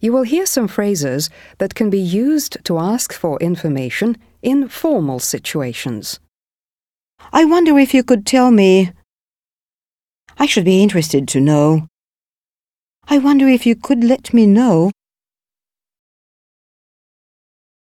You will hear some phrases that can be used to ask for information in formal situations. I wonder if you could tell me. I should be interested to know. I wonder if you could let me know.